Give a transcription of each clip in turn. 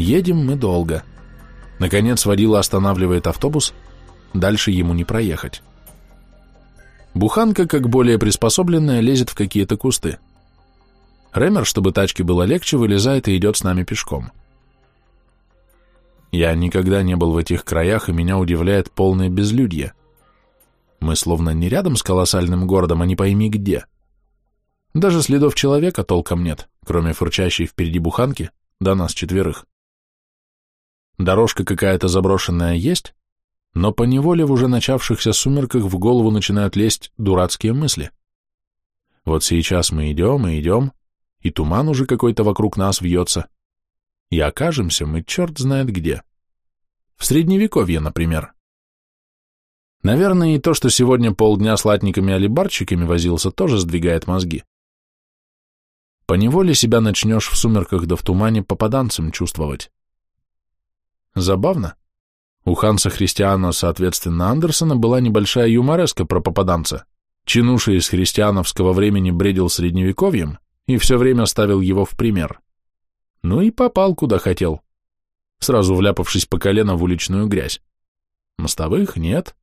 Едем мы долго. Наконец водила останавливает автобус, дальше ему не проехать. Буханка, как более приспособленная, лезет в какие-то кусты. Ремер, чтобы тачке было легче, вылезает и идет с нами пешком. Я никогда не был в этих краях, и меня удивляет полное безлюдье. Мы словно не рядом с колоссальным городом, а не пойми где. Даже следов человека толком нет, кроме фырчащей впереди буханки, до нас четверых. Дорожка какая-то заброшенная есть, но поневоле в уже начавшихся сумерках в голову начинают лезть дурацкие мысли. Вот сейчас мы идем и идем, и туман уже какой-то вокруг нас вьется, и окажемся мы черт знает где. В Средневековье, например. Наверное, и то, что сегодня полдня с латниками-алибарчиками возился, тоже сдвигает мозги. Поневоле себя начнешь в сумерках да в тумане попаданцем чувствовать. Забавно. У Ханса Христиана, соответственно, Андерсона была небольшая юмореска про попаданца. Чинуша из христиановского времени бредил средневековьем и все время ставил его в пример. Ну и попал куда хотел, сразу вляпавшись по колено в уличную грязь. Мостовых нет,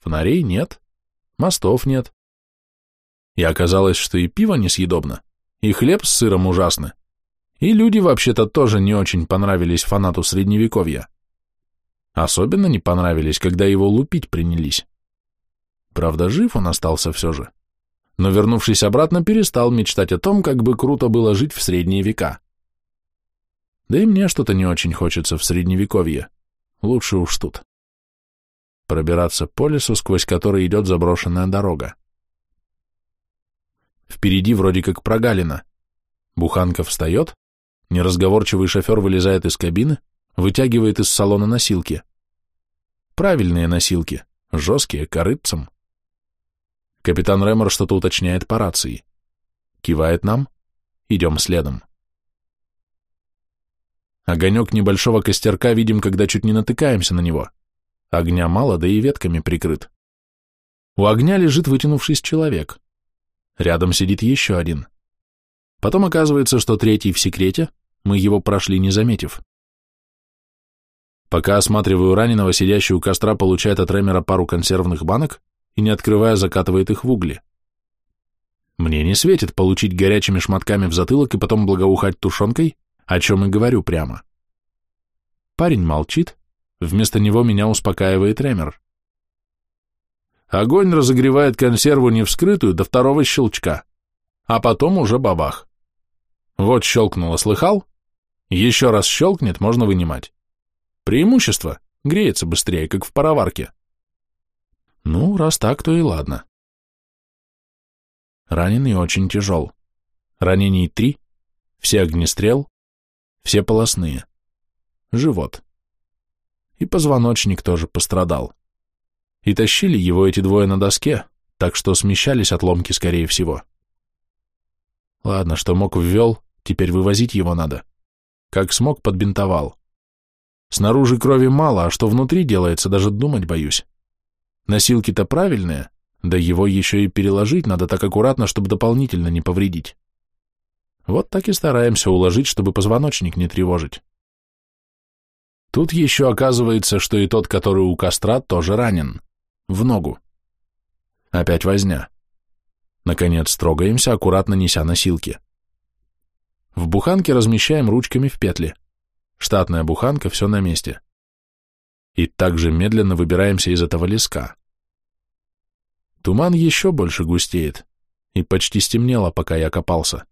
фонарей нет, мостов нет. И оказалось, что и пиво несъедобно, и хлеб с сыром ужасны, и люди вообще-то тоже не очень понравились фанату Средневековья. Особенно не понравились, когда его лупить принялись. Правда, жив он остался все же. Но, вернувшись обратно, перестал мечтать о том, как бы круто было жить в средние века. Да и мне что-то не очень хочется в средневековье. Лучше уж тут. Пробираться по лесу, сквозь который идет заброшенная дорога. Впереди вроде как прогалина. Буханка встает, неразговорчивый шофер вылезает из кабины, вытягивает из салона носилки. Правильные носилки, жесткие, корытцем. Капитан Рэмор что-то уточняет по рации. Кивает нам, идем следом. Огонек небольшого костерка видим, когда чуть не натыкаемся на него. Огня мало, да и ветками прикрыт. У огня лежит вытянувшись человек. Рядом сидит еще один. Потом оказывается, что третий в секрете, мы его прошли, не заметив. Пока осматриваю раненого, сидящий у костра получает от Ремера пару консервных банок и, не открывая, закатывает их в угли. Мне не светит получить горячими шматками в затылок и потом благоухать тушенкой, о чем и говорю прямо. Парень молчит, вместо него меня успокаивает Ремер. Огонь разогревает консерву не вскрытую до второго щелчка, а потом уже бабах. Вот щелкнуло, слыхал? Еще раз щелкнет, можно вынимать. Преимущество — греется быстрее, как в пароварке. Ну, раз так, то и ладно. Раненый очень тяжел. Ранений три, все огнестрел, все полостные. Живот. И позвоночник тоже пострадал. И тащили его эти двое на доске, так что смещались отломки, скорее всего. Ладно, что мог ввел, теперь вывозить его надо. Как смог, подбинтовал. Снаружи крови мало, а что внутри делается, даже думать боюсь. Носилки-то правильные, да его еще и переложить надо так аккуратно, чтобы дополнительно не повредить. Вот так и стараемся уложить, чтобы позвоночник не тревожить. Тут еще оказывается, что и тот, который у костра, тоже ранен. В ногу. Опять возня. Наконец трогаемся, аккуратно неся носилки. В буханке размещаем ручками в петли. Штатная буханка, все на месте. И также медленно выбираемся из этого леска. Туман еще больше густеет, и почти стемнело, пока я копался.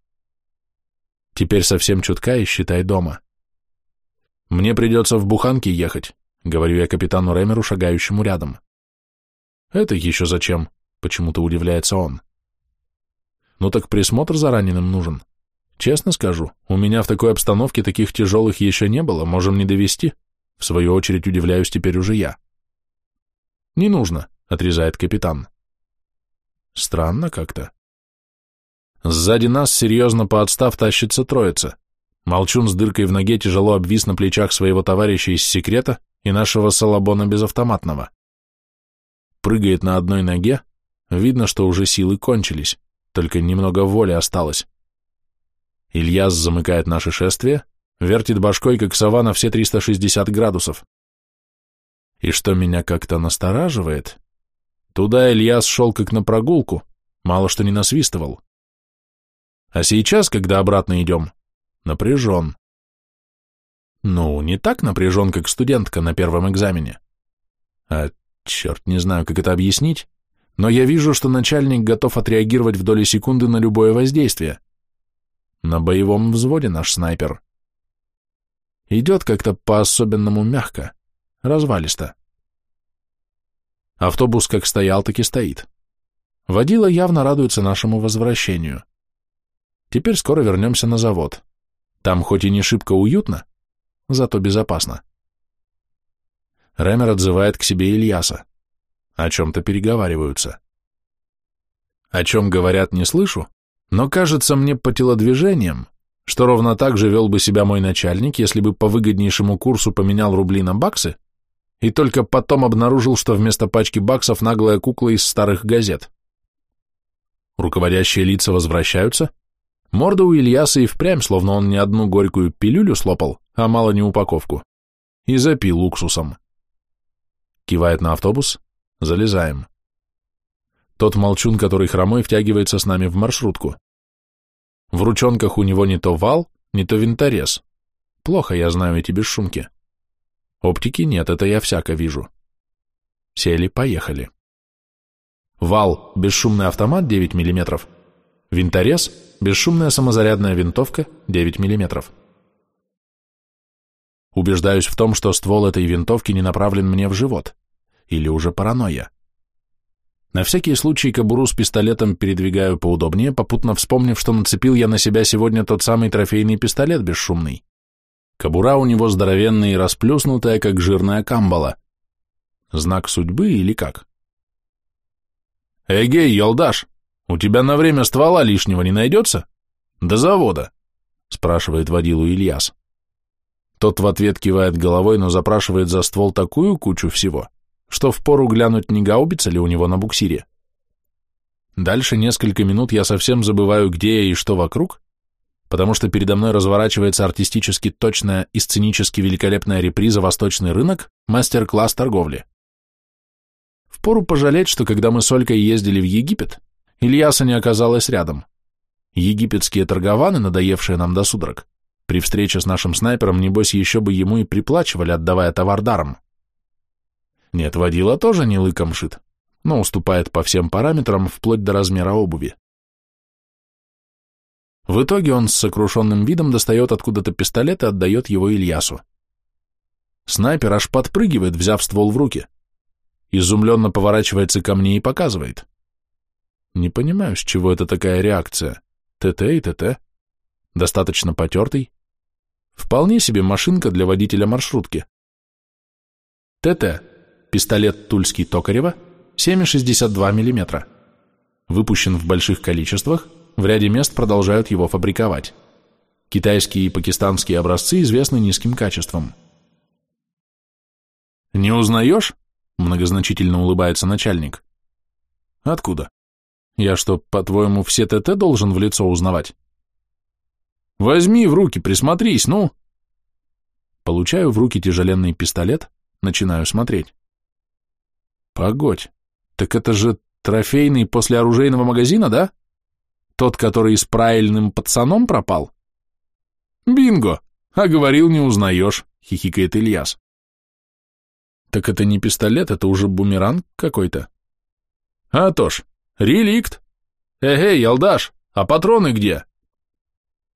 Теперь совсем чутка и считай дома. Мне придется в буханке ехать, говорю я капитану Ремеру, шагающему рядом. Это еще зачем? Почему-то удивляется он. Ну так присмотр за раненым нужен. Честно скажу, у меня в такой обстановке таких тяжелых еще не было, можем не довести. В свою очередь удивляюсь теперь уже я. Не нужно, отрезает капитан. Странно как-то. Сзади нас серьезно по отстав тащится троица. Молчун с дыркой в ноге тяжело обвис на плечах своего товарища из секрета и нашего салабона безавтоматного. Прыгает на одной ноге, видно, что уже силы кончились, только немного воли осталось. Ильяс замыкает наше шествие, вертит башкой, как сова на все 360 градусов. И что меня как-то настораживает, туда Ильяс шел как на прогулку, мало что не насвистывал. А сейчас, когда обратно идем, напряжен. Ну, не так напряжен, как студентка на первом экзамене. А, черт, не знаю, как это объяснить, но я вижу, что начальник готов отреагировать в доли секунды на любое воздействие. На боевом взводе наш снайпер. Идет как-то по-особенному мягко, развалисто. Автобус как стоял, так и стоит. Водила явно радуется нашему возвращению. Теперь скоро вернемся на завод. Там хоть и не шибко уютно, зато безопасно. Ремер отзывает к себе Ильяса. О чем-то переговариваются. О чем говорят, не слышу, но кажется мне по телодвижениям, что ровно так же вел бы себя мой начальник, если бы по выгоднейшему курсу поменял рубли на баксы и только потом обнаружил, что вместо пачки баксов наглая кукла из старых газет. Руководящие лица возвращаются, Морда у Ильяса и впрямь, словно он не одну горькую пилюлю слопал, а мало не упаковку. И запил уксусом. Кивает на автобус. Залезаем. Тот молчун, который хромой, втягивается с нами в маршрутку. В ручонках у него не то вал, не то винторез. Плохо я знаю эти бесшумки. Оптики нет, это я всяко вижу. Сели, поехали. Вал, бесшумный автомат 9 миллиметров. Винторез – бесшумная самозарядная винтовка 9 мм. Убеждаюсь в том, что ствол этой винтовки не направлен мне в живот. Или уже паранойя. На всякий случай кобуру с пистолетом передвигаю поудобнее, попутно вспомнив, что нацепил я на себя сегодня тот самый трофейный пистолет бесшумный. Кобура у него здоровенная и расплюснутая, как жирная камбала. Знак судьбы или как? «Эгей, елдаш!» «У тебя на время ствола лишнего не найдется? До завода», — спрашивает водилу Ильяс. Тот в ответ кивает головой, но запрашивает за ствол такую кучу всего, что впору глянуть, не гаубица ли у него на буксире. Дальше несколько минут я совсем забываю, где я и что вокруг, потому что передо мной разворачивается артистически точная и сценически великолепная реприза «Восточный рынок», мастер-класс торговли. Впору пожалеть, что когда мы с Олькой ездили в Египет, Ильяса не оказалось рядом. Египетские торгованы, надоевшие нам до судорог, при встрече с нашим снайпером, небось, еще бы ему и приплачивали, отдавая товар даром. Нет, водила тоже не лыком шит, но уступает по всем параметрам, вплоть до размера обуви. В итоге он с сокрушенным видом достает откуда-то пистолет и отдает его Ильясу. Снайпер аж подпрыгивает, взяв ствол в руки. Изумленно поворачивается ко мне и показывает. Не понимаю, с чего это такая реакция. ТТ и ТТ. Достаточно потертый. Вполне себе машинка для водителя маршрутки. ТТ. Пистолет Тульский Токарева, 7,62 мм. Выпущен в больших количествах, в ряде мест продолжают его фабриковать. Китайские и пакистанские образцы известны низким качеством. «Не узнаешь?» – многозначительно улыбается начальник. «Откуда?» Я что, по-твоему, все ТТ должен в лицо узнавать? Возьми в руки, присмотрись, ну. Получаю в руки тяжеленный пистолет, начинаю смотреть. Погодь, так это же трофейный после оружейного магазина, да? Тот, который с правильным пацаном пропал? Бинго! А говорил, не узнаешь, хихикает Ильяс. Так это не пистолет, это уже бумеранг какой-то. А то ж, Реликт. Эй, Ялдаш, а патроны где?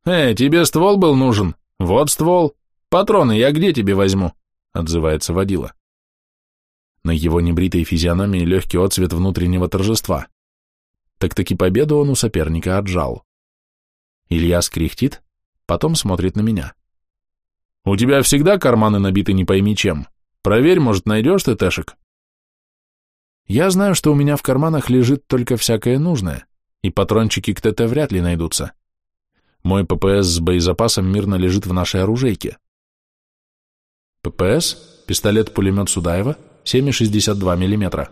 Эй, тебе ствол был нужен? Вот ствол. Патроны я где тебе возьму? Отзывается водила. На его небритой физиономии легкий отцвет внутреннего торжества. Так-таки победу он у соперника отжал. Илья скряхтит, потом смотрит на меня. «У тебя всегда карманы набиты не пойми чем. Проверь, может, найдешь ты тэшек?» Я знаю, что у меня в карманах лежит только всякое нужное, и патрончики к ТТ вряд ли найдутся. Мой ППС с боезапасом мирно лежит в нашей оружейке. ППС – пистолет-пулемет Судаева, 7,62 мм.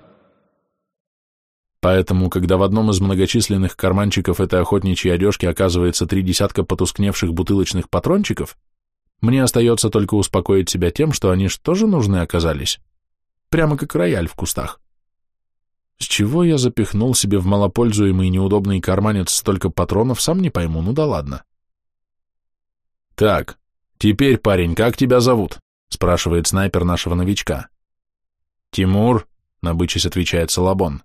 Поэтому, когда в одном из многочисленных карманчиков этой охотничьей одежки оказывается три десятка потускневших бутылочных патрончиков, Мне остается только успокоить себя тем, что они ж тоже нужны оказались. Прямо как рояль в кустах. С чего я запихнул себе в малопользуемый неудобный карманец столько патронов, сам не пойму, ну да ладно. Так, теперь, парень, как тебя зовут? спрашивает снайпер нашего новичка. Тимур, набычись отвечает Салабон.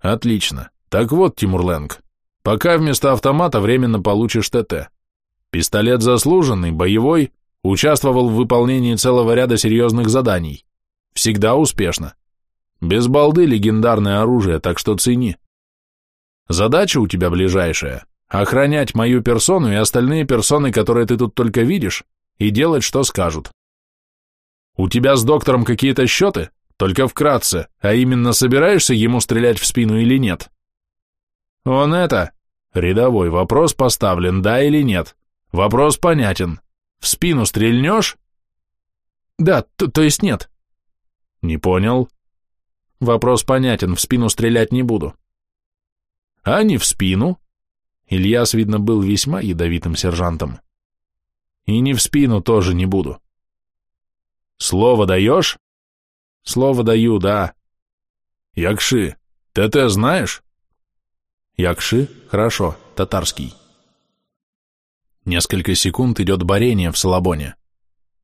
Отлично. Так вот, Тимур Лэнг, пока вместо автомата временно получишь ТТ. Пистолет заслуженный, боевой, участвовал в выполнении целого ряда серьезных заданий. Всегда успешно. Без балды легендарное оружие, так что цени. Задача у тебя ближайшая — охранять мою персону и остальные персоны, которые ты тут только видишь, и делать, что скажут. У тебя с доктором какие-то счеты? Только вкратце, а именно собираешься ему стрелять в спину или нет? Он это... Рядовой вопрос поставлен, да или нет? Вопрос понятен. В спину стрельнешь? Да, то, то есть нет. Не понял. Вопрос понятен, в спину стрелять не буду. А не в спину? Ильяс, видно, был весьма ядовитым сержантом. И не в спину тоже не буду. Слово даешь? Слово даю, да. Якши, ТТ знаешь? Якши, хорошо, татарский. Несколько секунд идет борение в Салабоне.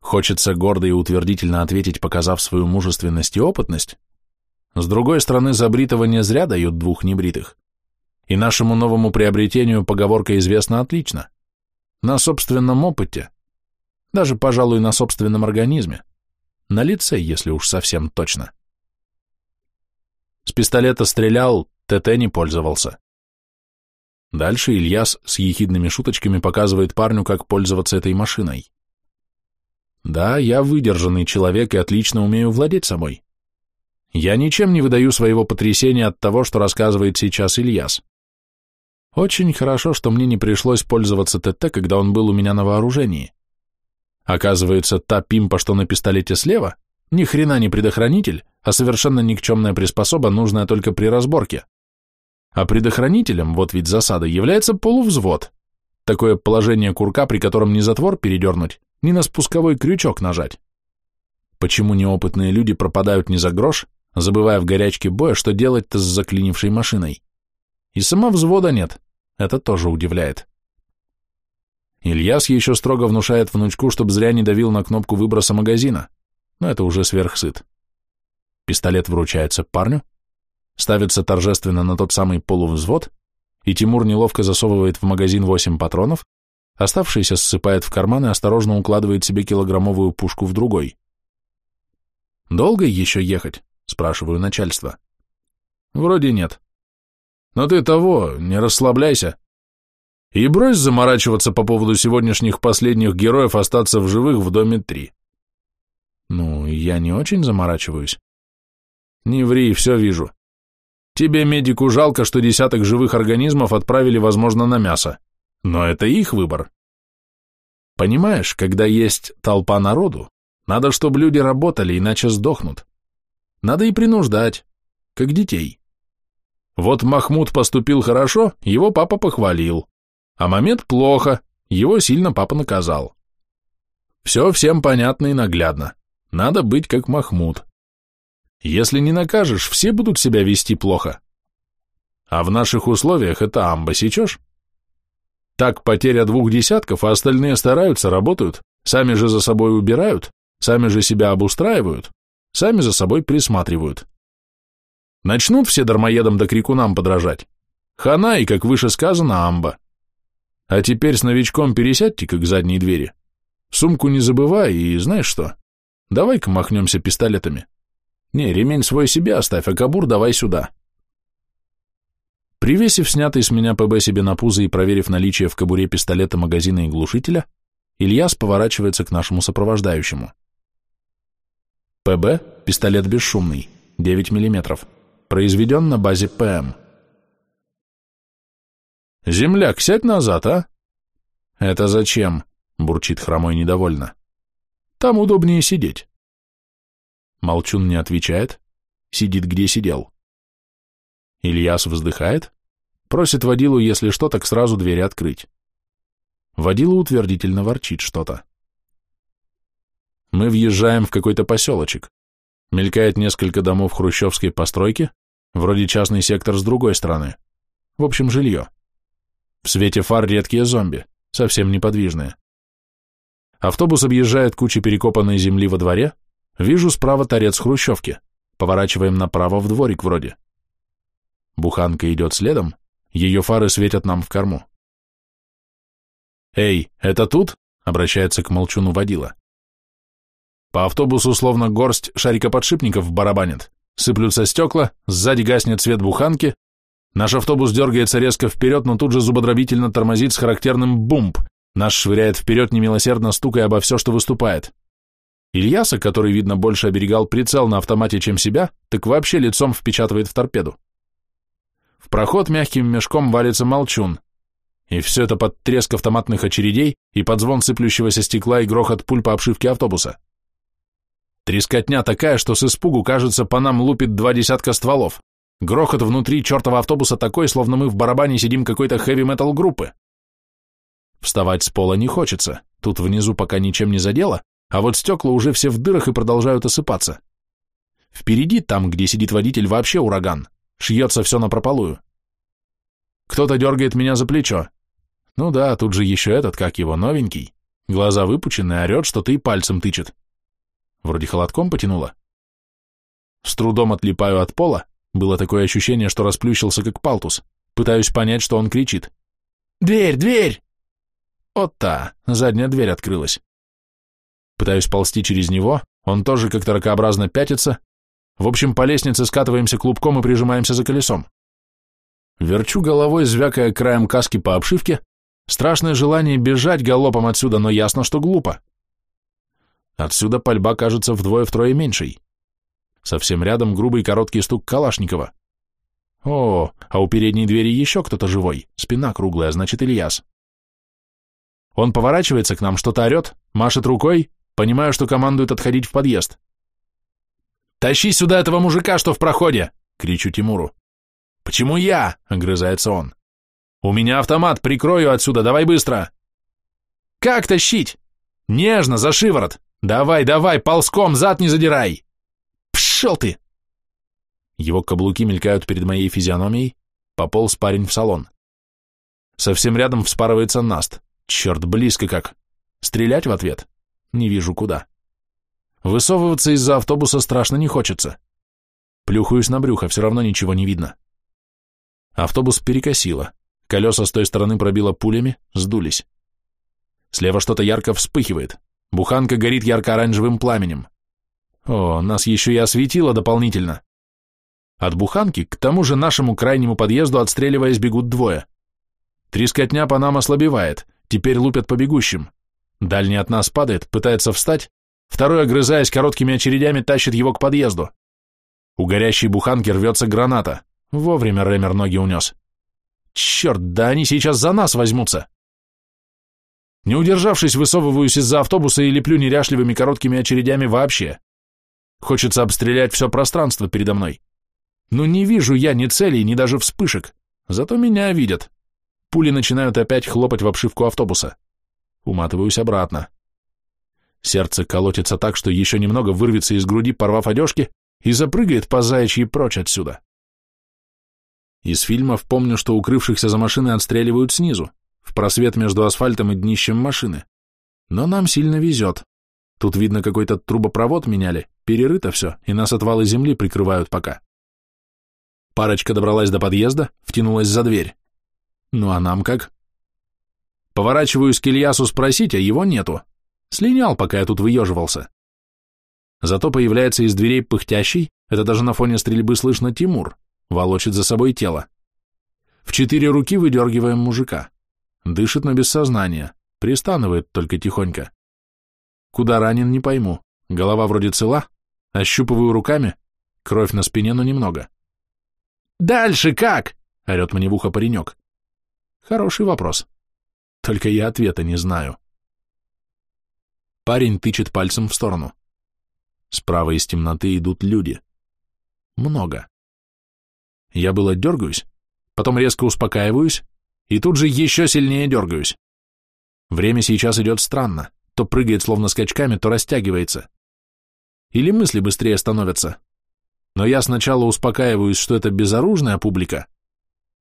Хочется гордо и утвердительно ответить, показав свою мужественность и опытность, с другой стороны, забритого не зря дают двух небритых. И нашему новому приобретению поговорка известна отлично. На собственном опыте. Даже, пожалуй, на собственном организме. На лице, если уж совсем точно. С пистолета стрелял, ТТ не пользовался. Дальше Ильяс с ехидными шуточками показывает парню, как пользоваться этой машиной. Да, я выдержанный человек и отлично умею владеть собой. Я ничем не выдаю своего потрясения от того, что рассказывает сейчас Ильяс. Очень хорошо, что мне не пришлось пользоваться ТТ, когда он был у меня на вооружении. Оказывается, та пимпа, что на пистолете слева, ни хрена не предохранитель, а совершенно никчемная приспособа, нужная только при разборке. А предохранителем, вот ведь засада, является полувзвод. Такое положение курка, при котором ни затвор передернуть, ни на спусковой крючок нажать. Почему неопытные люди пропадают не за грош, забывая в горячке боя, что делать-то с заклинившей машиной. И сама взвода нет, это тоже удивляет. Ильяс еще строго внушает внучку, чтобы зря не давил на кнопку выброса магазина, но это уже сверхсыт. Пистолет вручается парню, ставится торжественно на тот самый полувзвод, и Тимур неловко засовывает в магазин восемь патронов, оставшиеся ссыпает в карман и осторожно укладывает себе килограммовую пушку в другой. Долго еще ехать? Спрашиваю начальство. Вроде нет. Но ты того, не расслабляйся. И брось заморачиваться по поводу сегодняшних последних героев остаться в живых в доме 3. Ну, я не очень заморачиваюсь. Не ври, все вижу. Тебе, медику, жалко, что десяток живых организмов отправили, возможно, на мясо. Но это их выбор. Понимаешь, когда есть толпа народу, надо, чтобы люди работали, иначе сдохнут. Надо и принуждать, как детей. Вот Махмуд поступил хорошо, его папа похвалил, а Мамед плохо, его сильно папа наказал. Все всем понятно и наглядно. Надо быть как Махмуд. Если не накажешь, все будут себя вести плохо. А в наших условиях это амба, сечешь? Так потеря двух десятков, а остальные стараются, работают, сами же за собой убирают, сами же себя обустраивают, сами за собой присматривают. Начнут все дармоедам да крикунам подражать. Хана и, как выше сказано, амба. А теперь с новичком пересядьте как к задней двери. Сумку не забывай и знаешь что? Давай-ка махнемся пистолетами. Не, ремень свой себе оставь, а кабур давай сюда. Привесив снятый с меня ПБ себе на пузо и проверив наличие в кобуре пистолета, магазина и глушителя, Ильяс поворачивается к нашему сопровождающему. ПБ – пистолет бесшумный, 9 мм. Произведен на базе ПМ. «Земляк, сядь назад, а?» «Это зачем?» – бурчит хромой недовольно. «Там удобнее сидеть». Молчун не отвечает, сидит где сидел. Ильяс вздыхает, просит водилу, если что, так сразу двери открыть. Водила утвердительно ворчит что-то. Мы въезжаем в какой-то поселочек. Мелькает несколько домов хрущевской постройки, вроде частный сектор с другой стороны. В общем, жилье. В свете фар редкие зомби, совсем неподвижные. Автобус объезжает кучу перекопанной земли во дворе, вижу справа торец хрущевки, поворачиваем направо в дворик вроде. Буханка идет следом, ее фары светят нам в корму. «Эй, это тут?» — обращается к молчуну водила. По автобусу словно горсть шарикоподшипников барабанит. Сыплются стекла, сзади гаснет свет буханки. Наш автобус дергается резко вперед, но тут же зубодробительно тормозит с характерным бумп. Нас швыряет вперед, немилосердно стукая обо все, что выступает. Ильяса, который, видно, больше оберегал прицел на автомате, чем себя, так вообще лицом впечатывает в торпеду. В проход мягким мешком валится молчун. И все это под треск автоматных очередей и под звон сыплющегося стекла и грохот пуль по обшивке автобуса. Трескотня такая, что с испугу, кажется, по нам лупит два десятка стволов. Грохот внутри чертова автобуса такой, словно мы в барабане сидим какой-то хэви-метал группы. Вставать с пола не хочется, тут внизу пока ничем не задело, а вот стекла уже все в дырах и продолжают осыпаться. Впереди, там, где сидит водитель, вообще ураган. Шьется все напропалую. Кто-то дергает меня за плечо. Ну да, тут же еще этот, как его, новенький. Глаза выпучены, орет, что ты пальцем тычет. Вроде холодком потянуло. С трудом отлипаю от пола, было такое ощущение, что расплющился как палтус. Пытаюсь понять, что он кричит. «Дверь! Дверь!» Вот-та, задняя дверь открылась. Пытаюсь ползти через него, он тоже как-то ракообразно пятится. В общем, по лестнице скатываемся клубком и прижимаемся за колесом. Верчу головой, звякая краем каски по обшивке. Страшное желание бежать галопом отсюда, но ясно, что глупо. Отсюда пальба кажется вдвое-втрое меньшей. Совсем рядом грубый короткий стук Калашникова. О, а у передней двери еще кто-то живой, спина круглая, значит Ильяс. Он поворачивается к нам, что-то орет, машет рукой, понимая, что командует отходить в подъезд. «Тащи сюда этого мужика, что в проходе!» — кричу Тимуру. «Почему я?» — огрызается он. «У меня автомат, прикрою отсюда, давай быстро!» «Как тащить?» «Нежно, за шиворот!» «Давай, давай, ползком, зад не задирай!» «Пшел ты!» Его каблуки мелькают перед моей физиономией, пополз парень в салон. Совсем рядом вспарывается Наст. Черт, близко как. Стрелять в ответ? Не вижу куда. Высовываться из-за автобуса страшно не хочется. Плюхаюсь на брюхо, все равно ничего не видно. Автобус перекосило. Колеса с той стороны пробило пулями, сдулись. Слева что-то ярко вспыхивает. Буханка горит ярко-оранжевым пламенем. О, нас еще и осветило дополнительно. От буханки к тому же нашему крайнему подъезду, отстреливаясь, бегут двое. Трескотня по нам ослабевает, теперь лупят по бегущим. Дальний от нас падает, пытается встать, второй, огрызаясь короткими очередями, тащит его к подъезду. У горящей буханки рвется граната. Вовремя Ремер ноги унес. Черт, да они сейчас за нас возьмутся. Не удержавшись, высовываюсь из-за автобуса и леплю неряшливыми короткими очередями вообще. Хочется обстрелять все пространство передо мной. Но не вижу я ни целей, ни даже вспышек. Зато меня видят. Пули начинают опять хлопать в обшивку автобуса. Уматываюсь обратно. Сердце колотится так, что еще немного вырвется из груди, порвав одежки, и запрыгает по заячьи прочь отсюда. Из фильмов помню, что укрывшихся за машиной отстреливают снизу в просвет между асфальтом и днищем машины. Но нам сильно везет. Тут, видно, какой-то трубопровод меняли, перерыто все, и нас отвалы земли прикрывают пока. Парочка добралась до подъезда, втянулась за дверь. Ну а нам как? Поворачиваюсь к Ильясу спросить, а его нету. Слинял, пока я тут выеживался. Зато появляется из дверей пыхтящий, это даже на фоне стрельбы слышно Тимур, волочит за собой тело. В четыре руки выдергиваем мужика. Дышит, но без сознания. Пристанывает только тихонько. Куда ранен, не пойму. Голова вроде цела. Ощупываю руками. Кровь на спине, но немного. «Дальше как?» — орет мне в ухо паренек. Хороший вопрос. Только я ответа не знаю. Парень тычет пальцем в сторону. Справа из темноты идут люди. Много. Я было дергаюсь, потом резко успокаиваюсь, и тут же еще сильнее дергаюсь. Время сейчас идет странно, то прыгает словно скачками, то растягивается. Или мысли быстрее становятся. Но я сначала успокаиваюсь, что это безоружная публика,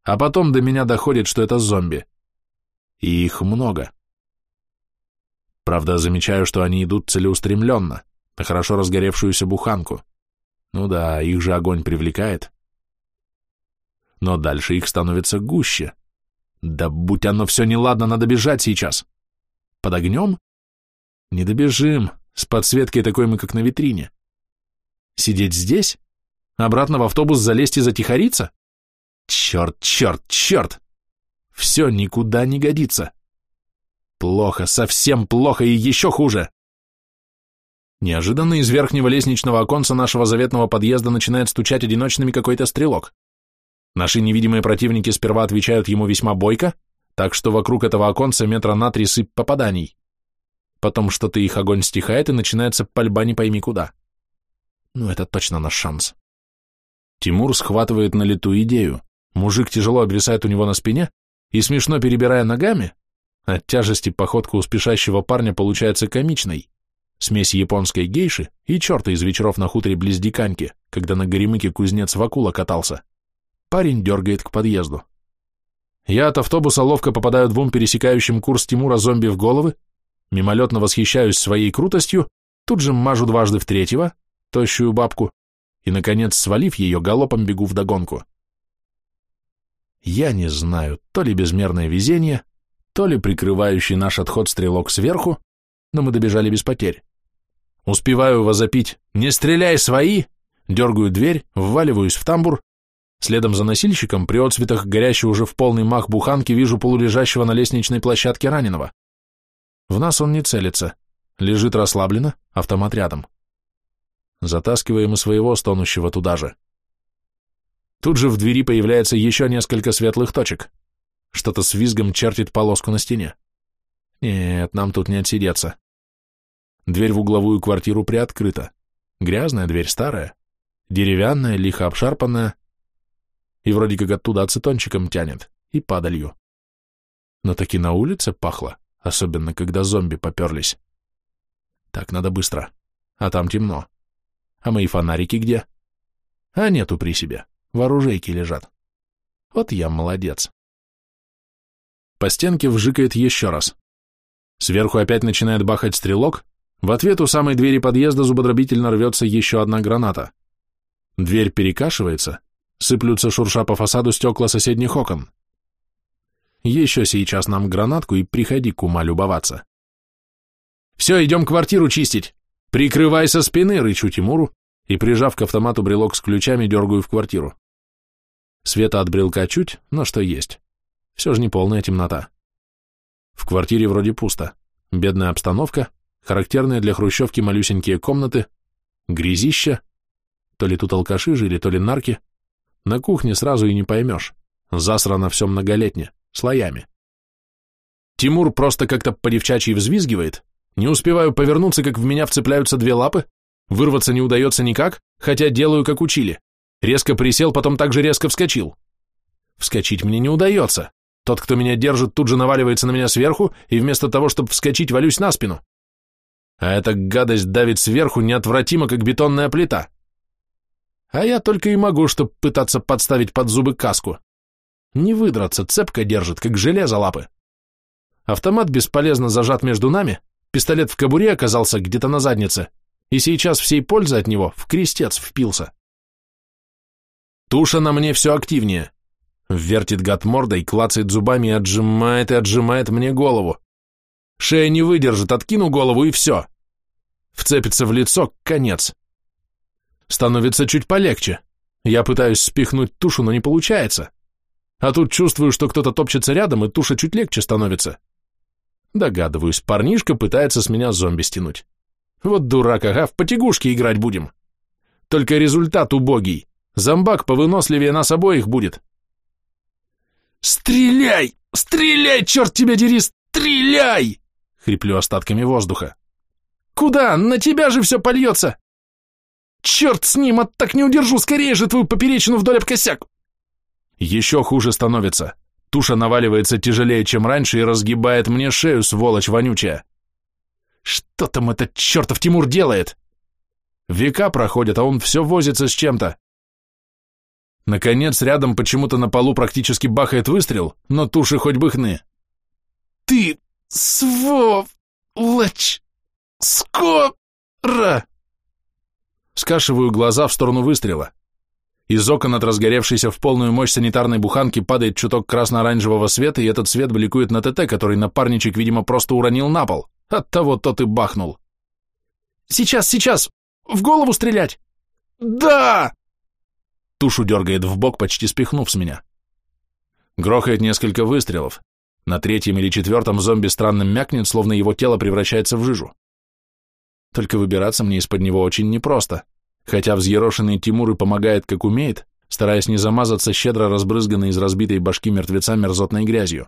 а потом до меня доходит, что это зомби. И их много. Правда, замечаю, что они идут целеустремленно, на хорошо разгоревшуюся буханку. Ну да, их же огонь привлекает. Но дальше их становится гуще. Да будь оно все неладно, надо бежать сейчас. Под огнем? Не добежим, с подсветкой такой мы, как на витрине. Сидеть здесь? Обратно в автобус залезть и затихариться? Черт, черт, черт! Все никуда не годится. Плохо, совсем плохо и еще хуже. Неожиданно из верхнего лестничного оконца нашего заветного подъезда начинает стучать одиночными какой-то стрелок. Наши невидимые противники сперва отвечают ему весьма бойко, так что вокруг этого оконца метра на три сыпь попаданий. Потом что-то их огонь стихает, и начинается пальба не пойми куда. Ну, это точно наш шанс. Тимур схватывает на лету идею. Мужик тяжело обвисает у него на спине, и, смешно перебирая ногами, от тяжести походка у спешащего парня получается комичной. Смесь японской гейши и черта из вечеров на хуторе близ Диканьки, когда на горемыке кузнец Вакула катался. Парень дергает к подъезду. Я от автобуса ловко попадаю двум пересекающим курс Тимура зомби в головы, мимолетно восхищаюсь своей крутостью, тут же мажу дважды в третьего, тощую бабку, и, наконец, свалив ее, галопом бегу вдогонку. Я не знаю, то ли безмерное везение, то ли прикрывающий наш отход стрелок сверху, но мы добежали без потерь. Успеваю возопить «Не стреляй, свои!» Дергаю дверь, вваливаюсь в тамбур. Следом за носильщиком, при отцветах горящей уже в полный мах буханки, вижу полулежащего на лестничной площадке раненого. В нас он не целится. Лежит расслабленно, автомат рядом. Затаскиваем и своего стонущего туда же. Тут же в двери появляется еще несколько светлых точек. Что-то с визгом чертит полоску на стене. Нет, нам тут не отсидеться. Дверь в угловую квартиру приоткрыта. Грязная дверь, старая. Деревянная, лихо обшарпанная. И вроде как оттуда ацетончиком тянет. И падалью. Но таки на улице пахло, особенно когда зомби поперлись. Так, надо быстро. А там темно. А мои фонарики где? А нету при себе. В оружейке лежат. Вот я молодец. По стенке вжикает еще раз. Сверху опять начинает бахать стрелок, в ответ у самой двери подъезда зубодробительно рвется еще одна граната. Дверь перекашивается, сыплются шурша по фасаду стекла соседних окон. Еще сейчас нам гранатку и приходи к ума любоваться. «Все, идем квартиру чистить! Прикрывай со спины!» — рычу Тимуру и, прижав к автомату брелок с ключами, дергаю в квартиру. Света от брелка чуть, но что есть. Все же не полная темнота. В квартире вроде пусто. Бедная обстановка, характерные для хрущевки малюсенькие комнаты, грязища, то ли тут алкаши жили, то ли нарки. На кухне сразу и не поймешь. Засрано все многолетне, слоями. Тимур просто как-то по-девчачьи взвизгивает. Не успеваю повернуться, как в меня вцепляются две лапы. Вырваться не удается никак, хотя делаю, как учили. Резко присел, потом также резко вскочил. Вскочить мне не удается. Тот, кто меня держит, тут же наваливается на меня сверху, и вместо того, чтобы вскочить, валюсь на спину а эта гадость давит сверху неотвратимо, как бетонная плита. А я только и могу, чтобы пытаться подставить под зубы каску. Не выдраться, цепко держит, как железо лапы. Автомат бесполезно зажат между нами, пистолет в кобуре оказался где-то на заднице, и сейчас всей пользы от него в крестец впился. Туша на мне все активнее. Вертит гад мордой, клацает зубами и отжимает и отжимает мне голову. Шея не выдержит, откину голову и все. Вцепится в лицо, конец. Становится чуть полегче. Я пытаюсь спихнуть тушу, но не получается. А тут чувствую, что кто-то топчется рядом, и туша чуть легче становится. Догадываюсь, парнишка пытается с меня зомби стянуть. Вот дурак, ага, в потягушки играть будем. Только результат убогий. Зомбак повыносливее нас обоих будет. «Стреляй! Стреляй, черт тебя дери! Стреляй!» Хриплю остатками воздуха. Куда? На тебя же все польется! Черт с ним, а так не удержу, скорее же твою поперечину вдоль об косяк! Еще хуже становится. Туша наваливается тяжелее, чем раньше, и разгибает мне шею, сволочь вонючая. Что там этот чертов Тимур делает? Века проходят, а он все возится с чем-то. Наконец, рядом почему-то на полу практически бахает выстрел, но туши хоть бы хны. «Ты сволочь! Скоро!» Скашиваю глаза в сторону выстрела. Из окон от разгоревшейся в полную мощь санитарной буханки падает чуток красно-оранжевого света, и этот свет бликует на ТТ, который напарничек, видимо, просто уронил на пол. Оттого тот и бахнул. «Сейчас, сейчас! В голову стрелять!» «Да!» Тушу дергает в бок, почти спихнув с меня. Грохает несколько выстрелов. На третьем или четвертом зомби странным мякнет, словно его тело превращается в жижу. Только выбираться мне из-под него очень непросто, хотя взъерошенный Тимур и помогает как умеет, стараясь не замазаться щедро разбрызганной из разбитой башки мертвеца мерзотной грязью.